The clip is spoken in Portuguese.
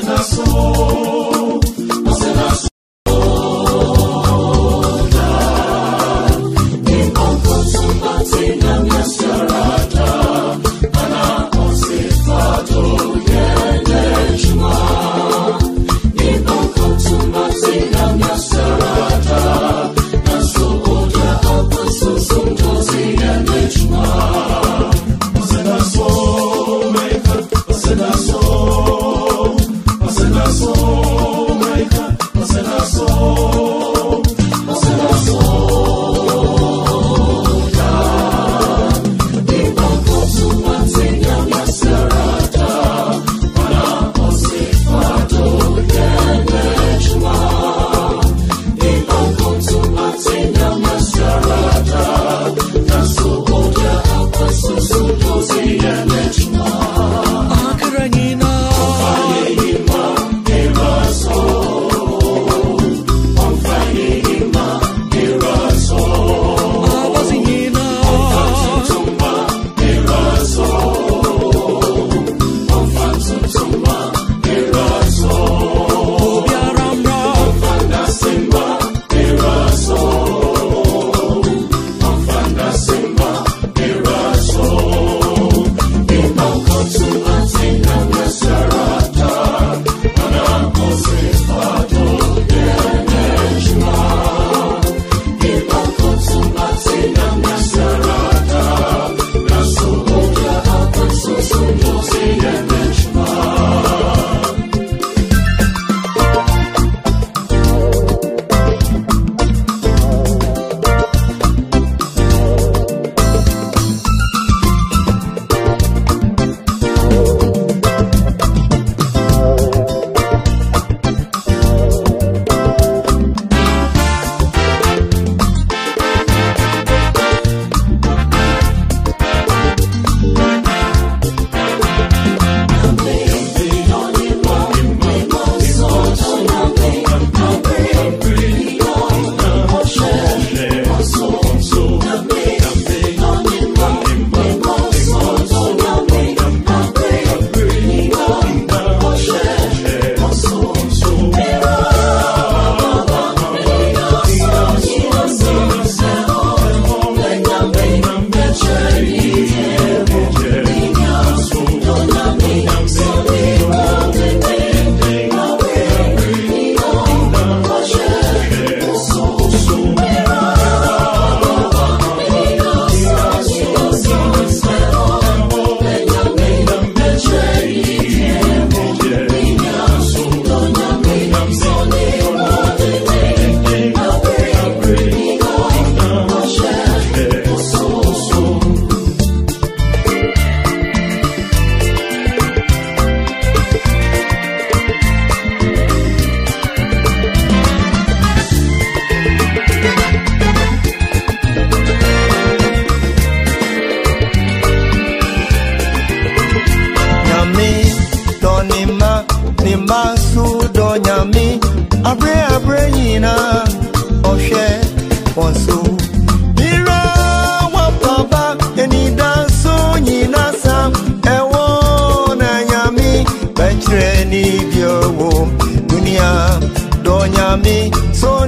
Senhor. nyami. So